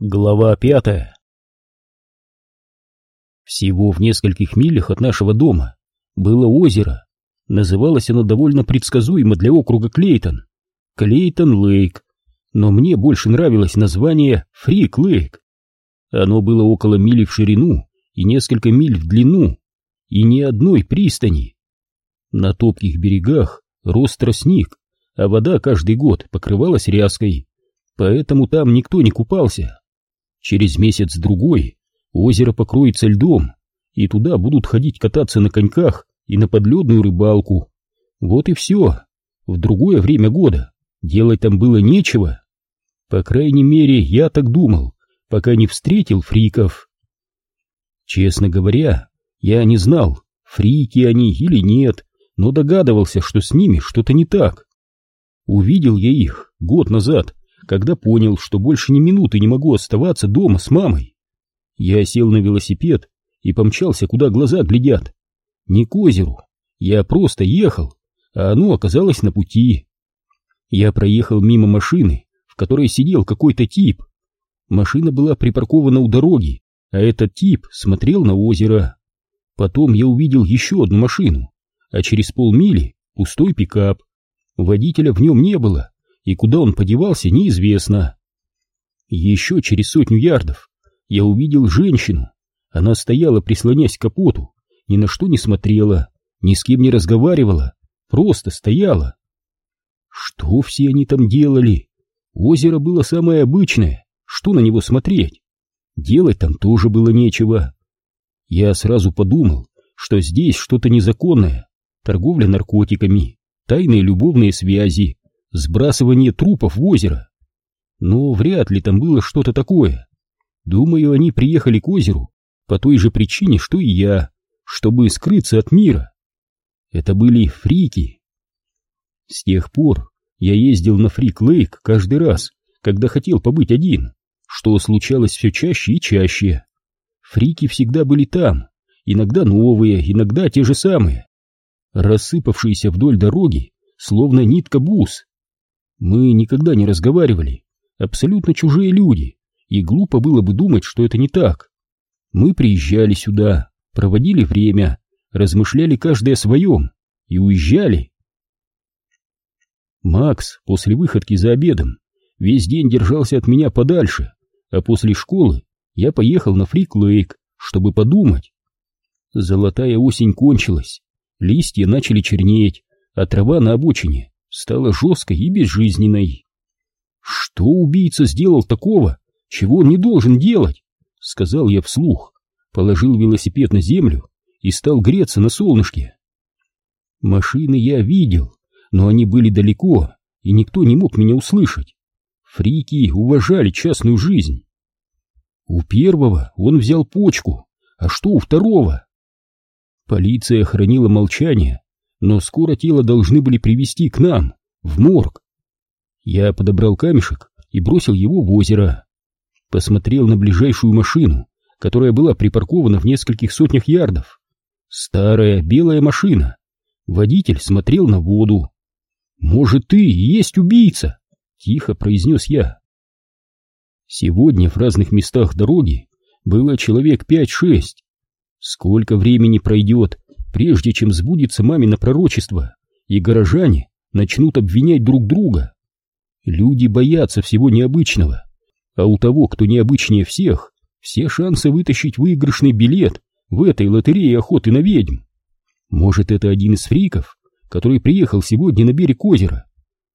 Глава пятая Всего в нескольких милях от нашего дома было озеро. Называлось оно довольно предсказуемо для округа Клейтон. Клейтон-Лейк. Но мне больше нравилось название Фрик-Лейк. Оно было около мили в ширину и несколько миль в длину, и ни одной пристани. На топких берегах рос тростник, а вода каждый год покрывалась ряской, поэтому там никто не купался. Через месяц-другой озеро покроется льдом, и туда будут ходить кататься на коньках и на подледную рыбалку. Вот и все. В другое время года делать там было нечего. По крайней мере, я так думал, пока не встретил фриков. Честно говоря, я не знал, фрики они или нет, но догадывался, что с ними что-то не так. Увидел я их год назад когда понял, что больше ни минуты не могу оставаться дома с мамой. Я сел на велосипед и помчался, куда глаза глядят. Не к озеру, я просто ехал, а оно оказалось на пути. Я проехал мимо машины, в которой сидел какой-то тип. Машина была припаркована у дороги, а этот тип смотрел на озеро. Потом я увидел еще одну машину, а через полмили пустой пикап. Водителя в нем не было, и куда он подевался, неизвестно. Еще через сотню ярдов я увидел женщину. Она стояла, прислонясь к капоту, ни на что не смотрела, ни с кем не разговаривала, просто стояла. Что все они там делали? Озеро было самое обычное, что на него смотреть? Делать там тоже было нечего. Я сразу подумал, что здесь что-то незаконное, торговля наркотиками, тайные любовные связи, сбрасывание трупов в озеро. Но вряд ли там было что-то такое. Думаю, они приехали к озеру по той же причине, что и я, чтобы скрыться от мира. Это были фрики. С тех пор я ездил на Фрик-Лейк каждый раз, когда хотел побыть один, что случалось все чаще и чаще. Фрики всегда были там, иногда новые, иногда те же самые, рассыпавшиеся вдоль дороги, словно нитка бус. Мы никогда не разговаривали, абсолютно чужие люди, и глупо было бы думать, что это не так. Мы приезжали сюда, проводили время, размышляли каждый о своем и уезжали. Макс после выходки за обедом весь день держался от меня подальше, а после школы я поехал на Фрик-Лейк, чтобы подумать. Золотая осень кончилась, листья начали чернеть, а трава на обочине стала жесткой и безжизненной. «Что убийца сделал такого, чего он не должен делать?» — сказал я вслух, положил велосипед на землю и стал греться на солнышке. Машины я видел, но они были далеко, и никто не мог меня услышать. Фрики уважали частную жизнь. У первого он взял почку, а что у второго? Полиция хранила молчание, но скоро тело должны были привести к нам, в морг. Я подобрал камешек и бросил его в озеро. Посмотрел на ближайшую машину, которая была припаркована в нескольких сотнях ярдов. Старая белая машина. Водитель смотрел на воду. «Может, ты и есть убийца?» — тихо произнес я. Сегодня в разных местах дороги было человек пять-шесть. Сколько времени пройдет, прежде чем сбудется мамино пророчество, и горожане начнут обвинять друг друга. Люди боятся всего необычного, а у того, кто необычнее всех, все шансы вытащить выигрышный билет в этой лотерее охоты на ведьм. Может, это один из фриков, который приехал сегодня на берег озера?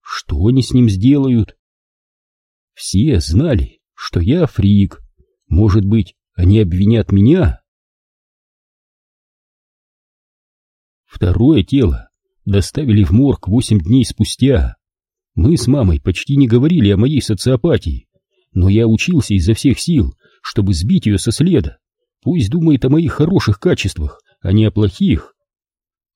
Что они с ним сделают? Все знали, что я фрик. Может быть, они обвинят меня? Второе тело доставили в морг восемь дней спустя. Мы с мамой почти не говорили о моей социопатии, но я учился изо всех сил, чтобы сбить ее со следа. Пусть думает о моих хороших качествах, а не о плохих.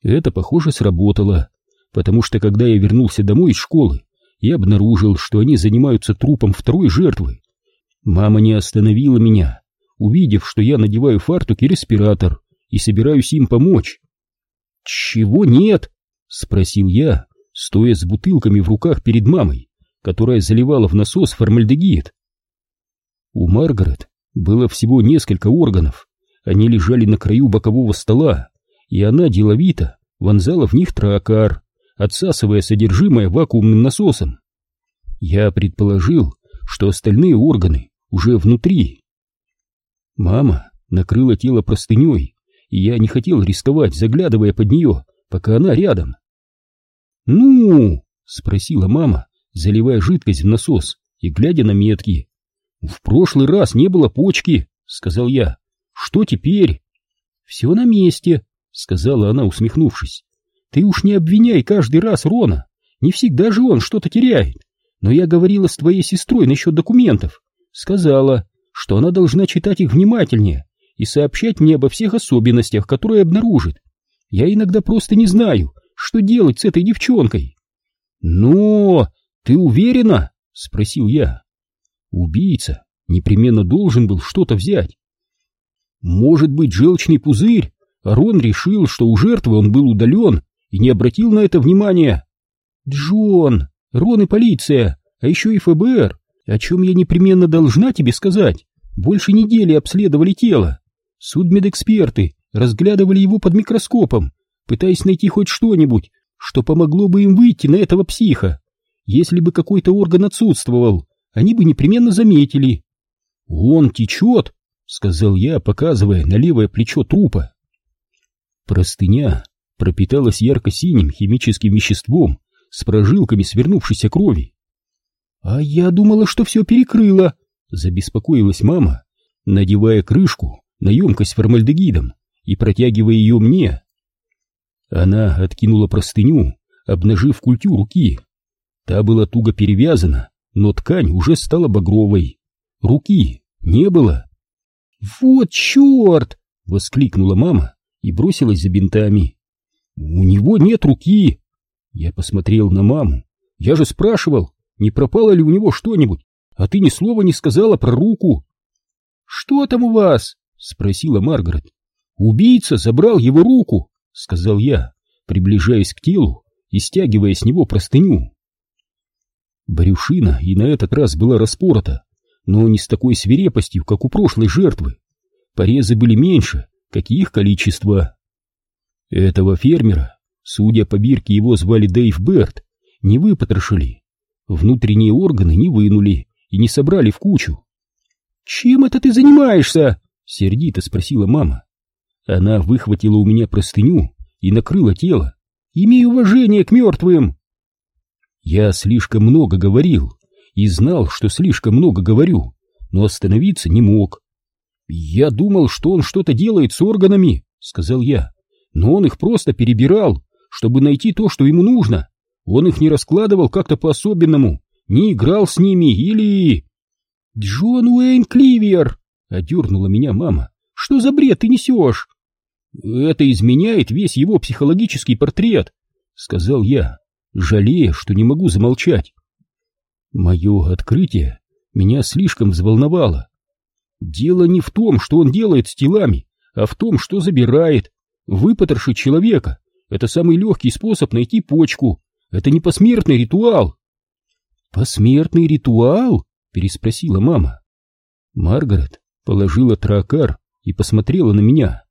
Это, похоже, сработало, потому что когда я вернулся домой из школы, я обнаружил, что они занимаются трупом второй жертвы. Мама не остановила меня, увидев, что я надеваю фартук и респиратор и собираюсь им помочь. «Чего нет?» — спросил я, стоя с бутылками в руках перед мамой, которая заливала в насос формальдегид. У Маргарет было всего несколько органов. Они лежали на краю бокового стола, и она деловито вонзала в них тракар, отсасывая содержимое вакуумным насосом. Я предположил, что остальные органы уже внутри. Мама накрыла тело простыней, и я не хотел рисковать, заглядывая под нее, пока она рядом. «Ну?» — спросила мама, заливая жидкость в насос и глядя на метки. «В прошлый раз не было почки», — сказал я. «Что теперь?» «Все на месте», — сказала она, усмехнувшись. «Ты уж не обвиняй каждый раз Рона. Не всегда же он что-то теряет. Но я говорила с твоей сестрой насчет документов. Сказала, что она должна читать их внимательнее и сообщать мне обо всех особенностях, которые обнаружит. Я иногда просто не знаю, что делать с этой девчонкой. Но ты уверена? Спросил я. Убийца непременно должен был что-то взять. Может быть, желчный пузырь, Рон решил, что у жертвы он был удален и не обратил на это внимания. Джон, Рон и полиция, а еще и ФБР, о чем я непременно должна тебе сказать. Больше недели обследовали тело. Судмедэксперты разглядывали его под микроскопом, пытаясь найти хоть что-нибудь, что помогло бы им выйти на этого психа. Если бы какой-то орган отсутствовал, они бы непременно заметили. «Он течет», — сказал я, показывая на левое плечо трупа. Простыня пропиталась ярко-синим химическим веществом с прожилками свернувшейся крови. «А я думала, что все перекрыло», — забеспокоилась мама, надевая крышку на емкость формальдегидом и протягивая ее мне. Она откинула простыню, обнажив культю руки. Та была туго перевязана, но ткань уже стала багровой. Руки не было. «Вот черт!» — воскликнула мама и бросилась за бинтами. «У него нет руки!» Я посмотрел на маму. «Я же спрашивал, не пропало ли у него что-нибудь, а ты ни слова не сказала про руку». «Что там у вас?» — спросила Маргарет. «Убийца забрал его руку», — сказал я, приближаясь к телу и стягивая с него простыню. Брюшина и на этот раз была распорота, но не с такой свирепостью, как у прошлой жертвы. Порезы были меньше, как и их количество. Этого фермера, судя по бирке его звали Дэйв Берт, не выпотрошили. Внутренние органы не вынули и не собрали в кучу. «Чем это ты занимаешься?» — сердито спросила мама. Она выхватила у меня простыню и накрыла тело. «Имей уважение к мертвым!» Я слишком много говорил и знал, что слишком много говорю, но остановиться не мог. «Я думал, что он что-то делает с органами», — сказал я, — «но он их просто перебирал, чтобы найти то, что ему нужно. Он их не раскладывал как-то по-особенному, не играл с ними или...» «Джон Уэйн Кливер!» — одернула меня мама. «Что за бред ты несешь?» «Это изменяет весь его психологический портрет», — сказал я, жалея, что не могу замолчать. Мое открытие меня слишком взволновало. Дело не в том, что он делает с телами, а в том, что забирает. Выпотрошить человека — это самый легкий способ найти почку. Это не посмертный ритуал. «Посмертный ритуал?» — переспросила мама. Маргарет положила тракар и посмотрела на меня.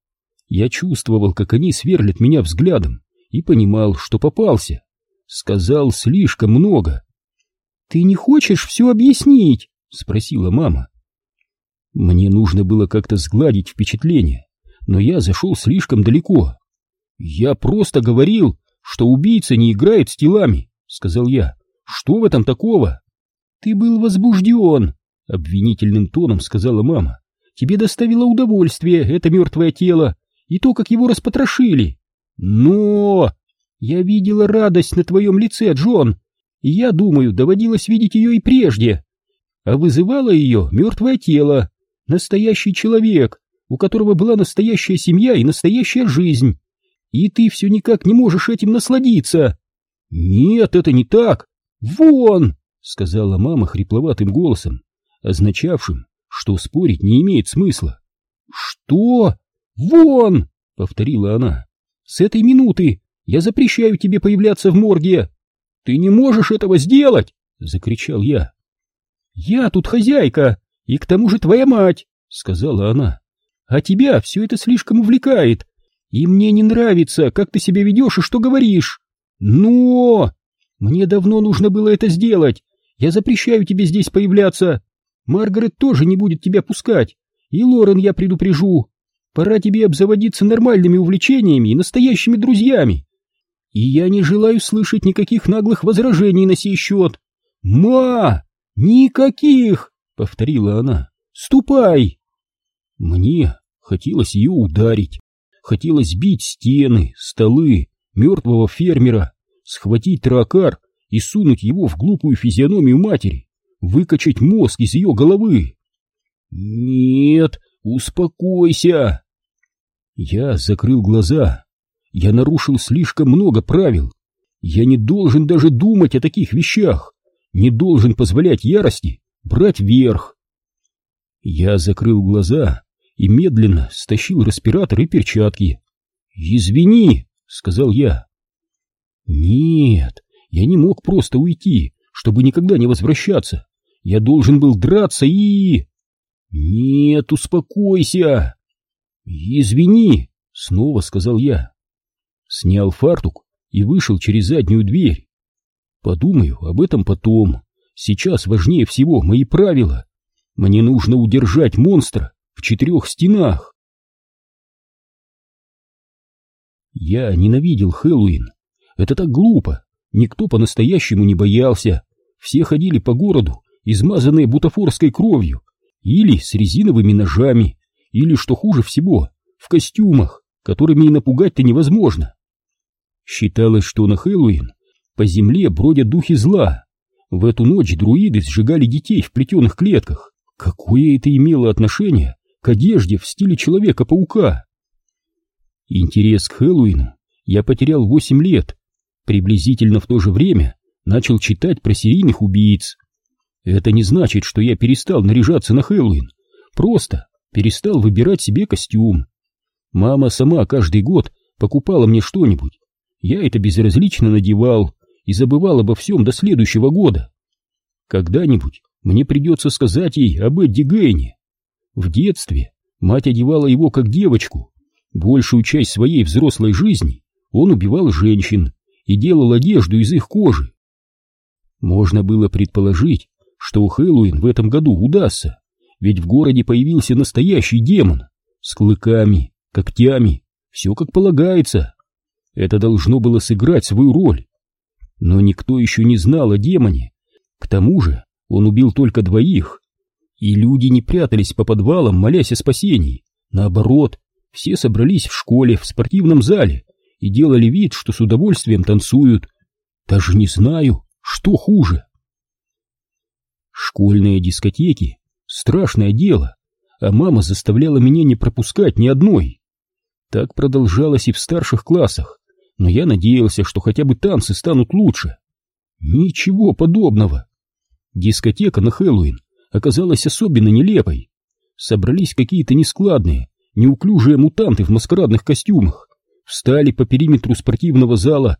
Я чувствовал, как они сверлят меня взглядом, и понимал, что попался. Сказал слишком много. «Ты не хочешь все объяснить?» — спросила мама. Мне нужно было как-то сгладить впечатление, но я зашел слишком далеко. «Я просто говорил, что убийца не играет с телами», — сказал я. «Что в этом такого?» «Ты был возбужден», — обвинительным тоном сказала мама. «Тебе доставило удовольствие это мертвое тело, и то, как его распотрошили. Но... Я видела радость на твоем лице, Джон, и я думаю, доводилось видеть ее и прежде. А вызывало ее мертвое тело, настоящий человек, у которого была настоящая семья и настоящая жизнь. И ты все никак не можешь этим насладиться. Нет, это не так. Вон! — сказала мама хрипловатым голосом, означавшим, что спорить не имеет смысла. «Что? «Вон!» — повторила она. «С этой минуты я запрещаю тебе появляться в морге!» «Ты не можешь этого сделать!» — закричал я. «Я тут хозяйка, И к тому же твоя мать, сказала она. А тебя все это слишком увлекает. И мне не нравится, как ты себя ведешь и что говоришь. Но! Мне давно нужно было это сделать. Я запрещаю тебе здесь появляться. Маргарет тоже не будет тебя пускать. И Лорен я предупрежу. Пора тебе обзаводиться нормальными увлечениями и настоящими друзьями. И я не желаю слышать никаких наглых возражений на сей счет. «Ма! Никаких!» — повторила она. «Ступай!» Мне хотелось ее ударить, хотелось бить стены, столы, мертвого фермера, схватить тракар и сунуть его в глупую физиономию матери, выкачать мозг из ее головы. «Нет, успокойся!» Я закрыл глаза. Я нарушил слишком много правил. Я не должен даже думать о таких вещах не должен позволять ярости брать верх. Я закрыл глаза и медленно стащил респиратор и перчатки. «Извини», — сказал я. «Нет, я не мог просто уйти, чтобы никогда не возвращаться. Я должен был драться и...» «Нет, успокойся!» «Извини», — снова сказал я. Снял фартук и вышел через заднюю дверь. Подумаю об этом потом. Сейчас важнее всего мои правила. Мне нужно удержать монстра в четырех стенах. Я ненавидел Хэллоуин. Это так глупо. Никто по-настоящему не боялся. Все ходили по городу, измазанные бутафорской кровью, или с резиновыми ножами, или, что хуже всего, в костюмах, которыми и напугать-то невозможно. Считалось, что на Хэллоуин по земле бродят духи зла. В эту ночь друиды сжигали детей в плетеных клетках. Какое это имело отношение к одежде в стиле Человека-паука? Интерес к Хэллоуину я потерял восемь лет. Приблизительно в то же время начал читать про серийных убийц. Это не значит, что я перестал наряжаться на Хэллоуин. Просто перестал выбирать себе костюм. Мама сама каждый год покупала мне что-нибудь. Я это безразлично надевал, и забывал обо всем до следующего года. Когда-нибудь мне придется сказать ей об Эдди Гейне. В детстве мать одевала его как девочку. Большую часть своей взрослой жизни он убивал женщин и делал одежду из их кожи. Можно было предположить, что Хэллоуин в этом году удастся, ведь в городе появился настоящий демон с клыками, когтями, все как полагается. Это должно было сыграть свою роль. Но никто еще не знал о демоне. К тому же он убил только двоих. И люди не прятались по подвалам, молясь о спасении. Наоборот, все собрались в школе, в спортивном зале и делали вид, что с удовольствием танцуют. Даже не знаю, что хуже. Школьные дискотеки — страшное дело, а мама заставляла меня не пропускать ни одной. Так продолжалось и в старших классах но я надеялся, что хотя бы танцы станут лучше. Ничего подобного. Дискотека на Хэллоуин оказалась особенно нелепой. Собрались какие-то нескладные, неуклюжие мутанты в маскарадных костюмах, встали по периметру спортивного зала,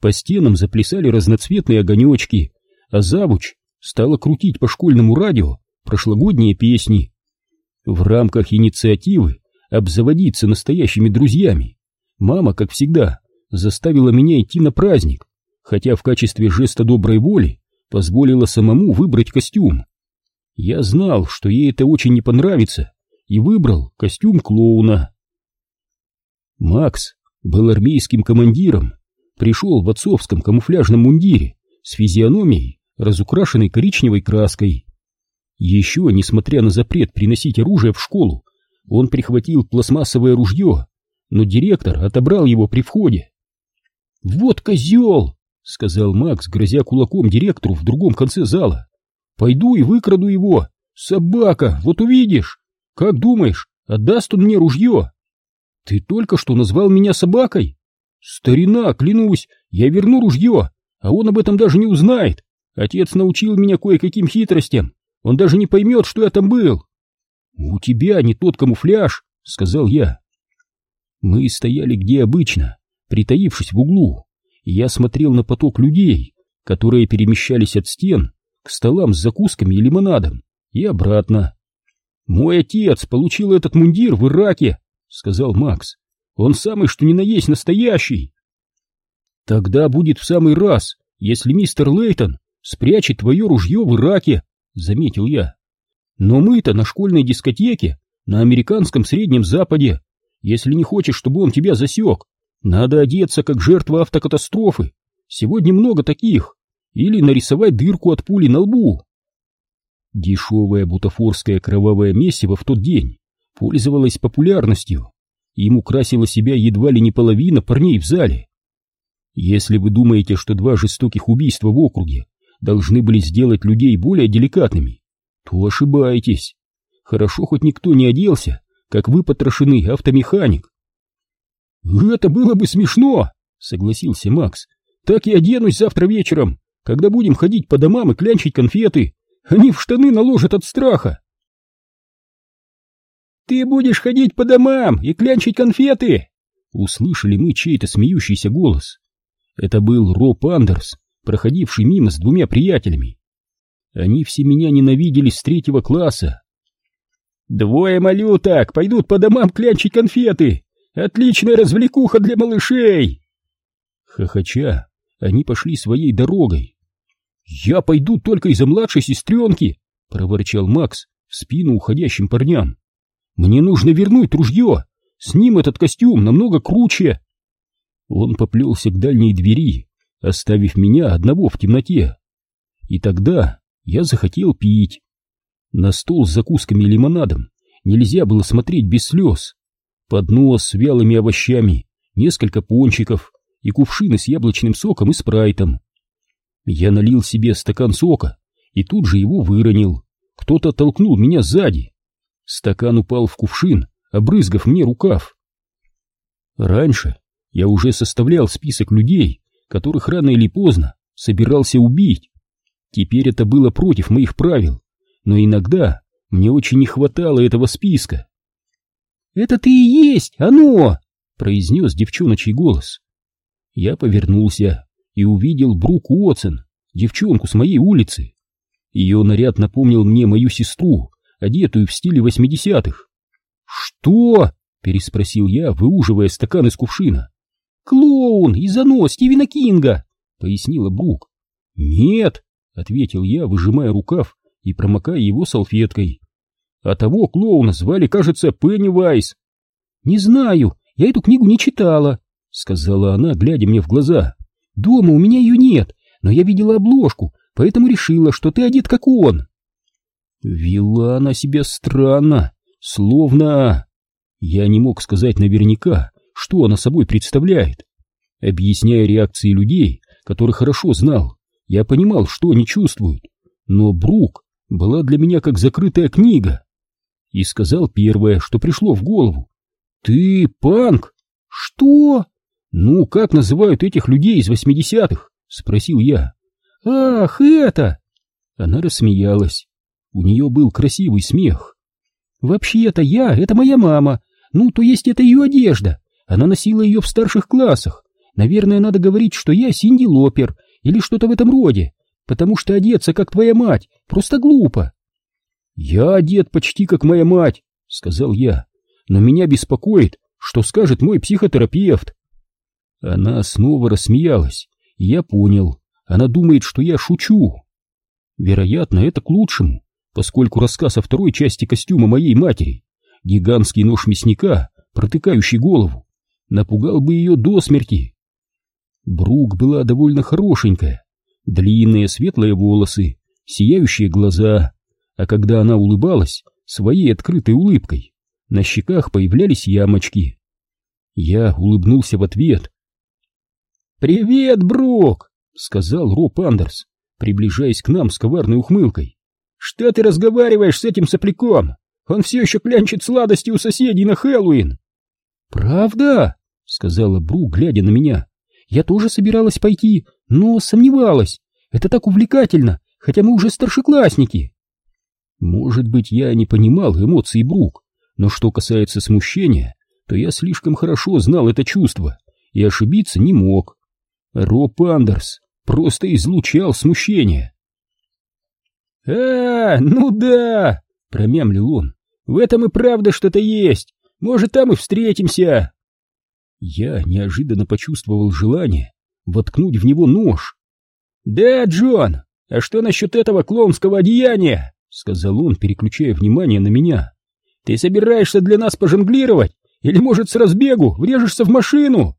по стенам заплясали разноцветные огонечки, а завуч стала крутить по школьному радио прошлогодние песни. В рамках инициативы обзаводиться настоящими друзьями мама, как всегда, заставила меня идти на праздник, хотя в качестве жеста доброй воли позволила самому выбрать костюм. Я знал, что ей это очень не понравится, и выбрал костюм клоуна. Макс был армейским командиром, пришел в отцовском камуфляжном мундире с физиономией, разукрашенной коричневой краской. Еще, несмотря на запрет приносить оружие в школу, он прихватил пластмассовое ружье, но директор отобрал его при входе. «Вот козел!» — сказал Макс, грозя кулаком директору в другом конце зала. «Пойду и выкраду его! Собака! Вот увидишь! Как думаешь, отдаст он мне ружье?» «Ты только что назвал меня собакой?» «Старина, клянусь, я верну ружье, а он об этом даже не узнает. Отец научил меня кое-каким хитростям, он даже не поймет, что я там был». «У тебя не тот камуфляж», — сказал я. Мы стояли где обычно, притаившись в углу, я смотрел на поток людей, которые перемещались от стен к столам с закусками и лимонадом, и обратно. «Мой отец получил этот мундир в Ираке», — сказал Макс. «Он самый что ни на есть настоящий». «Тогда будет в самый раз, если мистер Лейтон спрячет твое ружье в Ираке», — заметил я. «Но мы-то на школьной дискотеке, на американском Среднем Западе. Если не хочешь, чтобы он тебя засек, надо одеться как жертва автокатастрофы. Сегодня много таких. Или нарисовать дырку от пули на лбу». Дешевое бутафорское кровавое месиво в тот день пользовалось популярностью. Им украсила себя едва ли не половина парней в зале. Если вы думаете, что два жестоких убийства в округе должны были сделать людей более деликатными, то ошибаетесь. Хорошо хоть никто не оделся, как выпотрошенный автомеханик. «Это было бы смешно!» — согласился Макс. «Так и оденусь завтра вечером, когда будем ходить по домам и клянчить конфеты. Они в штаны наложат от страха. «Ты будешь ходить по домам и клянчить конфеты!» Услышали мы чей-то смеющийся голос. Это был Роб Андерс, проходивший мимо с двумя приятелями. Они все меня ненавидели с третьего класса. «Двое малюток пойдут по домам клянчить конфеты! Отличная развлекуха для малышей!» Хохоча, они пошли своей дорогой. «Я пойду только из-за младшей сестренки!» — проворчал Макс в спину уходящим парням. «Мне нужно вернуть ружье! С ним этот костюм намного круче!» Он поплелся к дальней двери, оставив меня одного в темноте. И тогда я захотел пить. На стол с закусками и лимонадом нельзя было смотреть без слез. Поднос с вялыми овощами, несколько пончиков и кувшины с яблочным соком и спрайтом. Я налил себе стакан сока и тут же его выронил. Кто-то толкнул меня сзади. Стакан упал в кувшин, обрызгав мне рукав. Раньше я уже составлял список людей, которых рано или поздно собирался убить. Теперь это было против моих правил, но иногда мне очень не хватало этого списка. «Это ты и есть, оно!» — произнес девчоночий голос. Я повернулся и увидел Брук Уотсон, девчонку с моей улицы. Ее наряд напомнил мне мою сестру, одетую в стиле восьмидесятых. «Что?» — переспросил я, выуживая стакан из кувшина. «Клоун из оно Стивена Кинга!» — пояснила Брук. «Нет!» — ответил я, выжимая рукав и промокая его салфеткой. «А того клоуна звали, кажется, Пеннивайз». «Не знаю, я эту книгу не читала», — сказала она, глядя мне в глаза. Дома у меня ее нет, но я видела обложку, поэтому решила, что ты одет как он. Вела она себя странно, словно... Я не мог сказать наверняка, что она собой представляет. Объясняя реакции людей, которых хорошо знал, я понимал, что они чувствуют. Но Брук была для меня как закрытая книга. И сказал первое, что пришло в голову. «Ты панк?» «Что?» «Ну, как называют этих людей из восьмидесятых?» — спросил я. «Ах, это!» Она рассмеялась. У нее был красивый смех. «Вообще-то я — это моя мама. Ну, то есть это ее одежда. Она носила ее в старших классах. Наверное, надо говорить, что я Синди Лопер или что-то в этом роде, потому что одеться, как твоя мать, просто глупо». «Я одет почти как моя мать», — сказал я. «Но меня беспокоит, что скажет мой психотерапевт». Она снова рассмеялась, и я понял, она думает, что я шучу. Вероятно, это к лучшему, поскольку рассказ о второй части костюма моей матери, гигантский нож мясника, протыкающий голову, напугал бы ее до смерти. Брук была довольно хорошенькая, длинные светлые волосы, сияющие глаза, а когда она улыбалась своей открытой улыбкой, на щеках появлялись ямочки. Я улыбнулся в ответ, «Привет, Брук!» — сказал Роб Андерс, приближаясь к нам с коварной ухмылкой. «Что ты разговариваешь с этим сопляком? Он все еще клянчит сладости у соседей на Хэллоуин!» «Правда?» — сказала Брук, глядя на меня. «Я тоже собиралась пойти, но сомневалась. Это так увлекательно, хотя мы уже старшеклассники!» Может быть, я не понимал эмоций Брук, но что касается смущения, то я слишком хорошо знал это чувство и ошибиться не мог. Роб Андерс просто излучал смущение. «А, ну да!» — промямлил он. В этом и правда что-то есть. Может, там и встретимся. Я неожиданно почувствовал желание воткнуть в него нож. «Да, Джон, а что насчет этого клоунского одеяния?» — сказал он, переключая внимание на меня. «Ты собираешься для нас пожонглировать? Или, может, с разбегу врежешься в машину?»